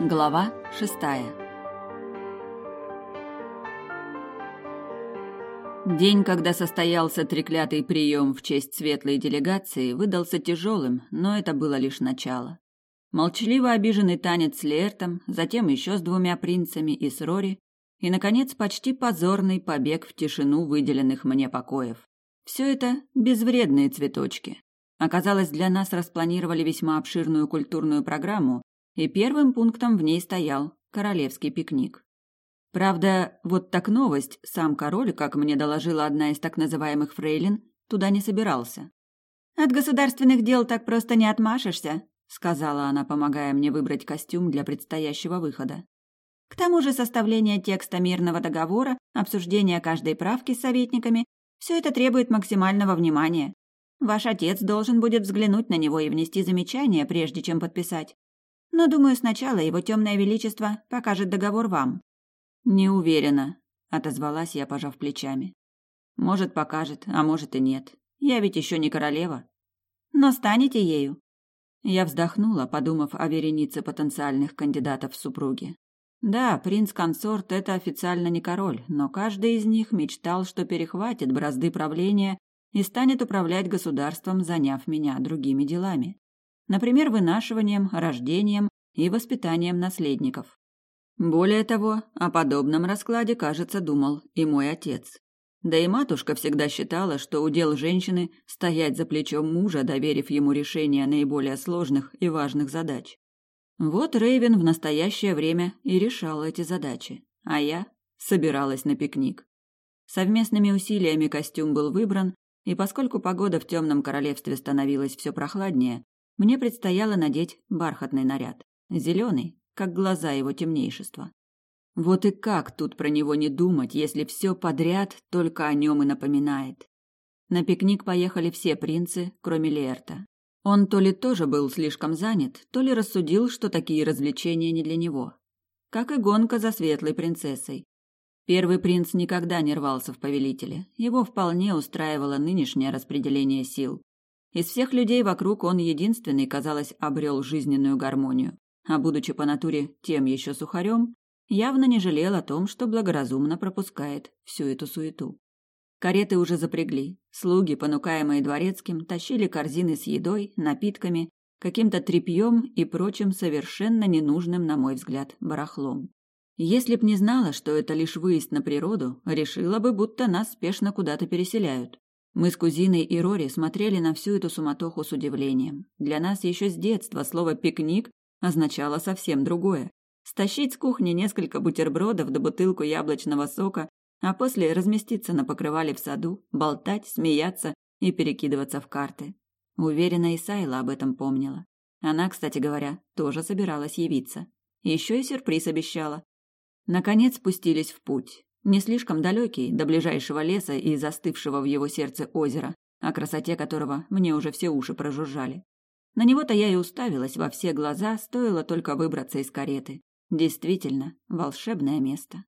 Глава шестая День, когда состоялся треклятый прием в честь светлой делегации, выдался тяжелым, но это было лишь начало. Молчаливо обиженный танец с Лертом, затем еще с двумя принцами и с Рори, и, наконец, почти позорный побег в тишину выделенных мне покоев. Все это безвредные цветочки. Оказалось, для нас распланировали весьма обширную культурную программу, и первым пунктом в ней стоял королевский пикник. Правда, вот так новость, сам король, как мне доложила одна из так называемых фрейлин, туда не собирался. «От государственных дел так просто не отмашешься», сказала она, помогая мне выбрать костюм для предстоящего выхода. К тому же составление текста мирного договора, обсуждение каждой правки с советниками – все это требует максимального внимания. Ваш отец должен будет взглянуть на него и внести замечания, прежде чем подписать. Но, думаю, сначала его темное величество покажет договор вам». «Не уверена», — отозвалась я, пожав плечами. «Может, покажет, а может и нет. Я ведь еще не королева». «Но станете ею». Я вздохнула, подумав о веренице потенциальных кандидатов в супруги. Да, принц-консорт – это официально не король, но каждый из них мечтал, что перехватит бразды правления и станет управлять государством, заняв меня другими делами например, вынашиванием, рождением и воспитанием наследников. Более того, о подобном раскладе, кажется, думал и мой отец. Да и матушка всегда считала, что удел женщины стоять за плечом мужа, доверив ему решение наиболее сложных и важных задач. Вот Рейвен в настоящее время и решал эти задачи, а я собиралась на пикник. Совместными усилиями костюм был выбран, и поскольку погода в темном королевстве становилась все прохладнее, мне предстояло надеть бархатный наряд, зеленый, как глаза его темнейшества. Вот и как тут про него не думать, если все подряд только о нем и напоминает. На пикник поехали все принцы, кроме Лерта. Он то ли тоже был слишком занят, то ли рассудил, что такие развлечения не для него. Как и гонка за светлой принцессой. Первый принц никогда не рвался в повелителе. Его вполне устраивало нынешнее распределение сил. Из всех людей вокруг он единственный, казалось, обрел жизненную гармонию, а будучи по натуре тем еще сухарем, явно не жалел о том, что благоразумно пропускает всю эту суету. Кареты уже запрягли. Слуги, понукаемые дворецким, тащили корзины с едой, напитками, каким-то тряпьем и прочим совершенно ненужным, на мой взгляд, барахлом. Если б не знала, что это лишь выезд на природу, решила бы, будто нас спешно куда-то переселяют. Мы с кузиной и Рори смотрели на всю эту суматоху с удивлением. Для нас еще с детства слово «пикник» означало совсем другое. Стащить с кухни несколько бутербродов да бутылку яблочного сока, а после разместиться на покрывале в саду, болтать, смеяться и перекидываться в карты. Уверена, и Сайла об этом помнила. Она, кстати говоря, тоже собиралась явиться. Еще и сюрприз обещала. Наконец спустились в путь. Не слишком далекий, до ближайшего леса и застывшего в его сердце озера, о красоте которого мне уже все уши прожужжали. На него-то я и уставилась во все глаза, стоило только выбраться из кареты. Действительно, волшебное место.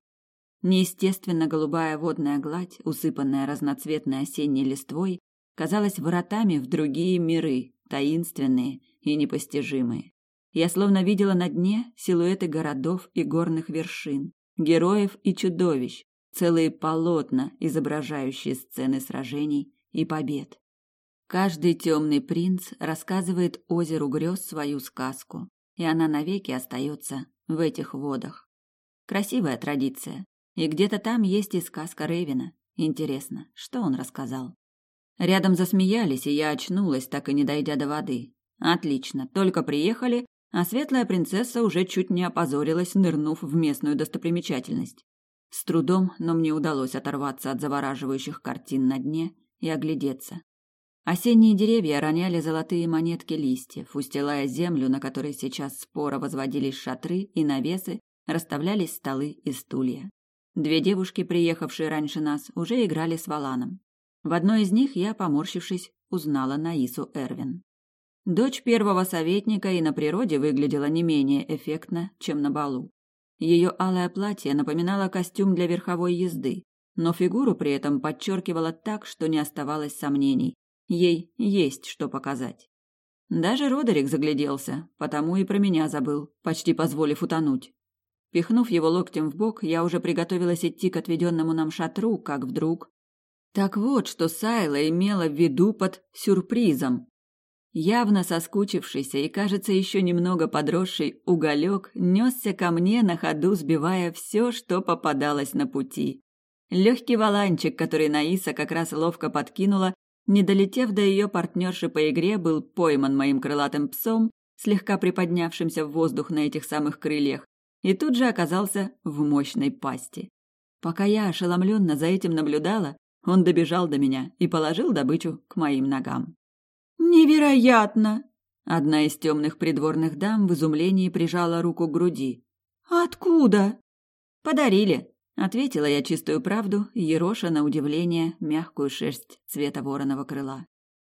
Неестественно голубая водная гладь, усыпанная разноцветной осенней листвой, казалась воротами в другие миры, таинственные и непостижимые. Я словно видела на дне силуэты городов и горных вершин, героев и чудовищ, целые полотна, изображающие сцены сражений и побед. Каждый темный принц рассказывает озеру грез свою сказку, и она навеки остается в этих водах. Красивая традиция. И где-то там есть и сказка Ревина. Интересно, что он рассказал? Рядом засмеялись, и я очнулась, так и не дойдя до воды. Отлично, только приехали, а светлая принцесса уже чуть не опозорилась, нырнув в местную достопримечательность. С трудом, но мне удалось оторваться от завораживающих картин на дне и оглядеться. Осенние деревья роняли золотые монетки листьев, устилая землю, на которой сейчас споро возводились шатры и навесы, расставлялись столы и стулья. Две девушки, приехавшие раньше нас, уже играли с валаном. В одной из них я, поморщившись, узнала Наису Эрвин. Дочь первого советника и на природе выглядела не менее эффектно, чем на балу. Ее алое платье напоминало костюм для верховой езды, но фигуру при этом подчеркивало так, что не оставалось сомнений. Ей есть что показать. Даже Родерик загляделся, потому и про меня забыл, почти позволив утонуть. Пихнув его локтем в бок, я уже приготовилась идти к отведенному нам шатру, как вдруг... Так вот, что Сайла имела в виду под сюрпризом. Явно соскучившийся и, кажется, еще немного подросший уголек несся ко мне на ходу, сбивая все, что попадалось на пути. Легкий валанчик, который Наиса как раз ловко подкинула, не долетев до ее партнерши по игре, был пойман моим крылатым псом, слегка приподнявшимся в воздух на этих самых крыльях, и тут же оказался в мощной пасти. Пока я ошеломленно за этим наблюдала, он добежал до меня и положил добычу к моим ногам. «Невероятно!» Одна из темных придворных дам в изумлении прижала руку к груди. «Откуда?» «Подарили», — ответила я чистую правду, ероша на удивление мягкую шерсть цвета вороного крыла.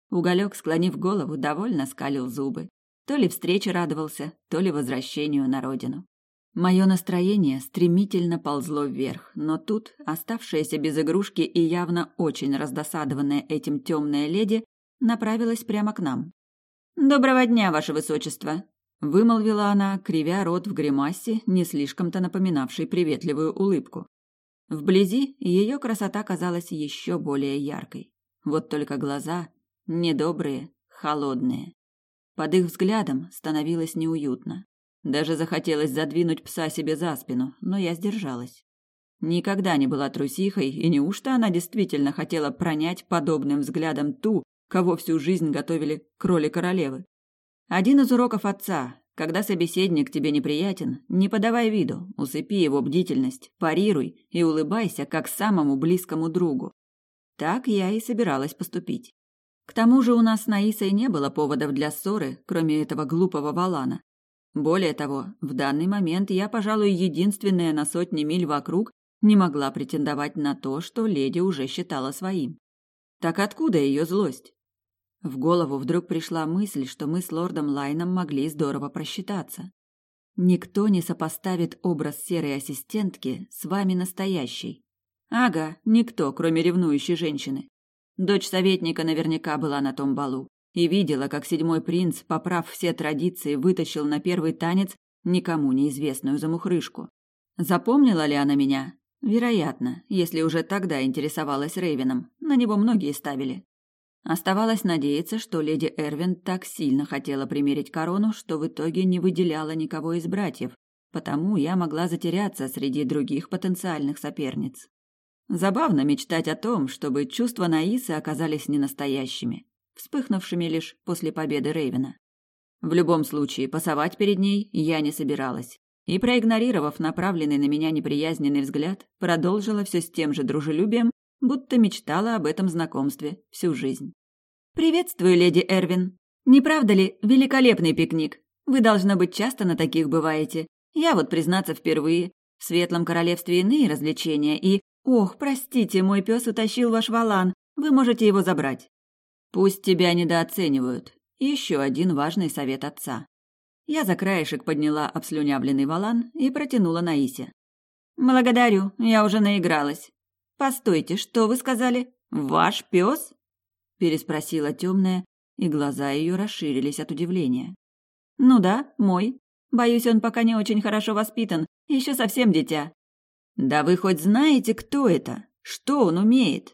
Уголек, склонив голову, довольно скалил зубы. То ли встрече радовался, то ли возвращению на родину. Мое настроение стремительно ползло вверх, но тут оставшаяся без игрушки и явно очень раздосадованная этим темная леди направилась прямо к нам. «Доброго дня, ваше высочество!» — вымолвила она, кривя рот в гримасе, не слишком-то напоминавшей приветливую улыбку. Вблизи ее красота казалась еще более яркой. Вот только глаза недобрые, холодные. Под их взглядом становилось неуютно. Даже захотелось задвинуть пса себе за спину, но я сдержалась. Никогда не была трусихой, и неужто она действительно хотела пронять подобным взглядом ту, кого всю жизнь готовили к роли королевы? Один из уроков отца. Когда собеседник тебе неприятен, не подавай виду, усыпи его бдительность, парируй и улыбайся, как самому близкому другу. Так я и собиралась поступить. К тому же у нас с Наисой не было поводов для ссоры, кроме этого глупого валана. Более того, в данный момент я, пожалуй, единственная на сотни миль вокруг не могла претендовать на то, что леди уже считала своим. Так откуда ее злость? В голову вдруг пришла мысль, что мы с лордом Лайном могли здорово просчитаться. Никто не сопоставит образ серой ассистентки с вами настоящей. Ага, никто, кроме ревнующей женщины. Дочь советника наверняка была на том балу и видела, как седьмой принц, поправ все традиции, вытащил на первый танец никому неизвестную замухрышку. Запомнила ли она меня? Вероятно, если уже тогда интересовалась Рейвеном. На него многие ставили. Оставалось надеяться, что леди Эрвин так сильно хотела примерить корону, что в итоге не выделяла никого из братьев, потому я могла затеряться среди других потенциальных соперниц. Забавно мечтать о том, чтобы чувства Наисы оказались ненастоящими вспыхнувшими лишь после победы Рейвена. В любом случае, пасовать перед ней я не собиралась. И, проигнорировав направленный на меня неприязненный взгляд, продолжила все с тем же дружелюбием, будто мечтала об этом знакомстве всю жизнь. «Приветствую, леди Эрвин. Не правда ли, великолепный пикник? Вы, должно быть, часто на таких бываете. Я вот, признаться, впервые. В Светлом Королевстве иные развлечения и... Ох, простите, мой пес утащил ваш валан. Вы можете его забрать. Пусть тебя недооценивают. Еще один важный совет отца. Я за краешек подняла обслюнявленный валан и протянула Наисе. «Благодарю, я уже наигралась. Постойте, что вы сказали? Ваш пес?» Переспросила темная, и глаза ее расширились от удивления. «Ну да, мой. Боюсь, он пока не очень хорошо воспитан, еще совсем дитя». «Да вы хоть знаете, кто это? Что он умеет?»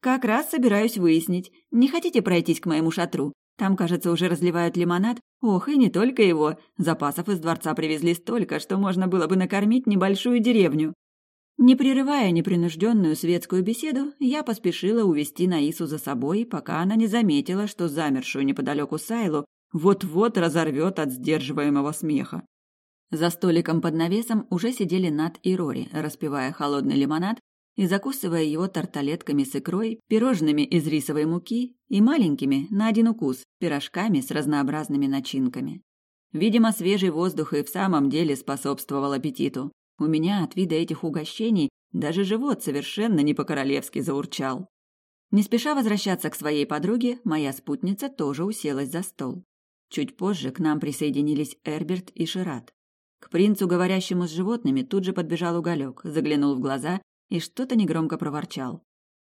Как раз собираюсь выяснить. Не хотите пройтись к моему шатру? Там, кажется, уже разливают лимонад. Ох, и не только его. Запасов из дворца привезли столько, что можно было бы накормить небольшую деревню. Не прерывая непринужденную светскую беседу, я поспешила увести Наису за собой, пока она не заметила, что замершую неподалеку Сайлу вот-вот разорвет от сдерживаемого смеха. За столиком под навесом уже сидели Нат и Рори, распивая холодный лимонад и закусывая его тарталетками с икрой, пирожными из рисовой муки и маленькими, на один укус, пирожками с разнообразными начинками. Видимо, свежий воздух и в самом деле способствовал аппетиту. У меня от вида этих угощений даже живот совершенно не по-королевски заурчал. Не спеша возвращаться к своей подруге, моя спутница тоже уселась за стол. Чуть позже к нам присоединились Эрберт и Шират. К принцу, говорящему с животными, тут же подбежал уголек, заглянул в глаза и что-то негромко проворчал.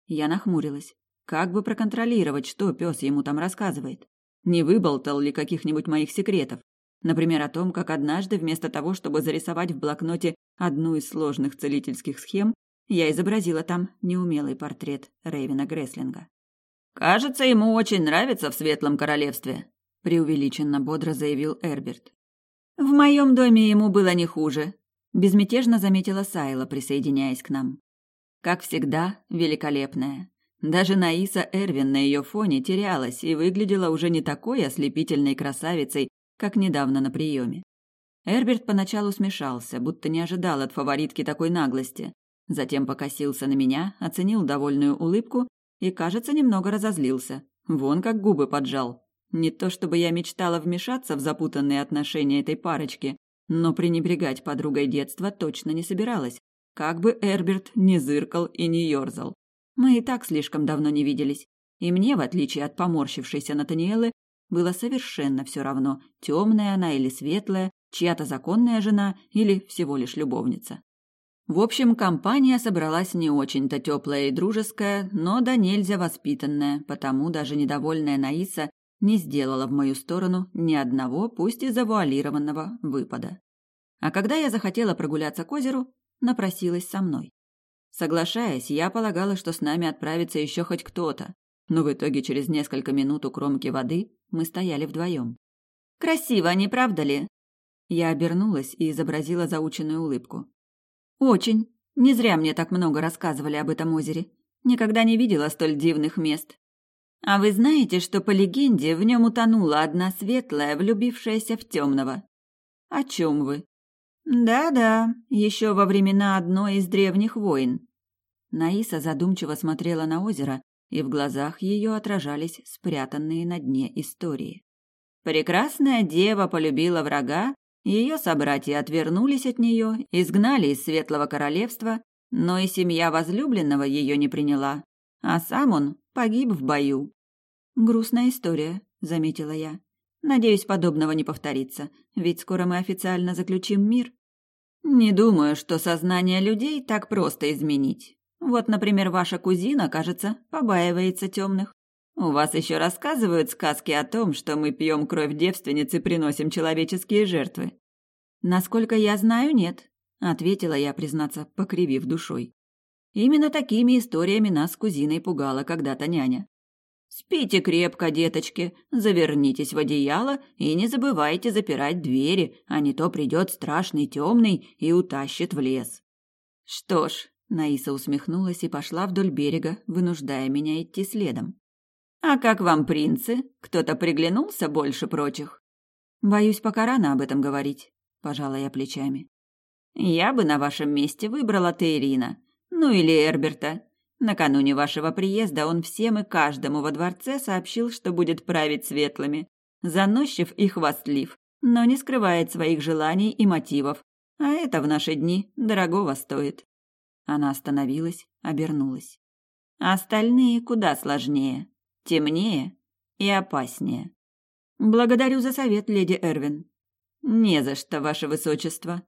Я нахмурилась. Как бы проконтролировать, что пес ему там рассказывает? Не выболтал ли каких-нибудь моих секретов? Например, о том, как однажды вместо того, чтобы зарисовать в блокноте одну из сложных целительских схем, я изобразила там неумелый портрет Рейвена Греслинга. «Кажется, ему очень нравится в Светлом Королевстве», – преувеличенно бодро заявил Эрберт. «В моем доме ему было не хуже», – безмятежно заметила Сайла, присоединяясь к нам. Как всегда, великолепная. Даже Наиса Эрвин на ее фоне терялась и выглядела уже не такой ослепительной красавицей, как недавно на приеме. Эрберт поначалу смешался, будто не ожидал от фаворитки такой наглости. Затем покосился на меня, оценил довольную улыбку и, кажется, немного разозлился. Вон как губы поджал. Не то чтобы я мечтала вмешаться в запутанные отношения этой парочки, но пренебрегать подругой детства точно не собиралась. Как бы Эрберт не зыркал и не ерзал. Мы и так слишком давно не виделись. И мне, в отличие от поморщившейся Натаниэлы, было совершенно все равно, темная она или светлая, чья-то законная жена или всего лишь любовница. В общем, компания собралась не очень-то теплая и дружеская, но да нельзя воспитанная, потому даже недовольная Наиса не сделала в мою сторону ни одного, пусть и завуалированного, выпада. А когда я захотела прогуляться к озеру, напросилась со мной. Соглашаясь, я полагала, что с нами отправится еще хоть кто-то, но в итоге через несколько минут у кромки воды мы стояли вдвоем. «Красиво, не правда ли?» Я обернулась и изобразила заученную улыбку. «Очень. Не зря мне так много рассказывали об этом озере. Никогда не видела столь дивных мест. А вы знаете, что по легенде в нем утонула одна светлая, влюбившаяся в темного? О чем вы? Да-да, еще во времена одной из древних войн. Наиса задумчиво смотрела на озеро, и в глазах ее отражались спрятанные на дне истории. Прекрасная дева полюбила врага, ее собратья отвернулись от нее, изгнали из Светлого Королевства, но и семья возлюбленного ее не приняла, а сам он погиб в бою. «Грустная история», — заметила я. «Надеюсь, подобного не повторится, ведь скоро мы официально заключим мир». «Не думаю, что сознание людей так просто изменить. Вот, например, ваша кузина, кажется, побаивается темных. У вас еще рассказывают сказки о том, что мы пьем кровь девственниц и приносим человеческие жертвы. Насколько я знаю, нет, ответила я, признаться, покривив душой. Именно такими историями нас с кузиной пугала когда-то няня. Спите крепко, деточки, завернитесь в одеяло и не забывайте запирать двери, а не то придет страшный темный и утащит в лес. Что ж, Наиса усмехнулась и пошла вдоль берега, вынуждая меня идти следом. «А как вам принцы? Кто-то приглянулся больше прочих?» «Боюсь, пока рано об этом говорить», – пожала я плечами. «Я бы на вашем месте выбрала Тейрина, ну или Эрберта. Накануне вашего приезда он всем и каждому во дворце сообщил, что будет править светлыми, заносчив и хвастлив, но не скрывает своих желаний и мотивов, а это в наши дни дорогого стоит». Она остановилась, обернулась. Остальные куда сложнее, темнее и опаснее. Благодарю за совет, леди Эрвин. Не за что, ваше высочество.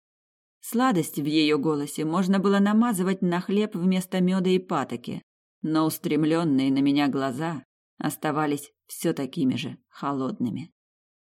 Сладость в ее голосе можно было намазывать на хлеб вместо меда и патоки, но устремленные на меня глаза оставались все такими же холодными.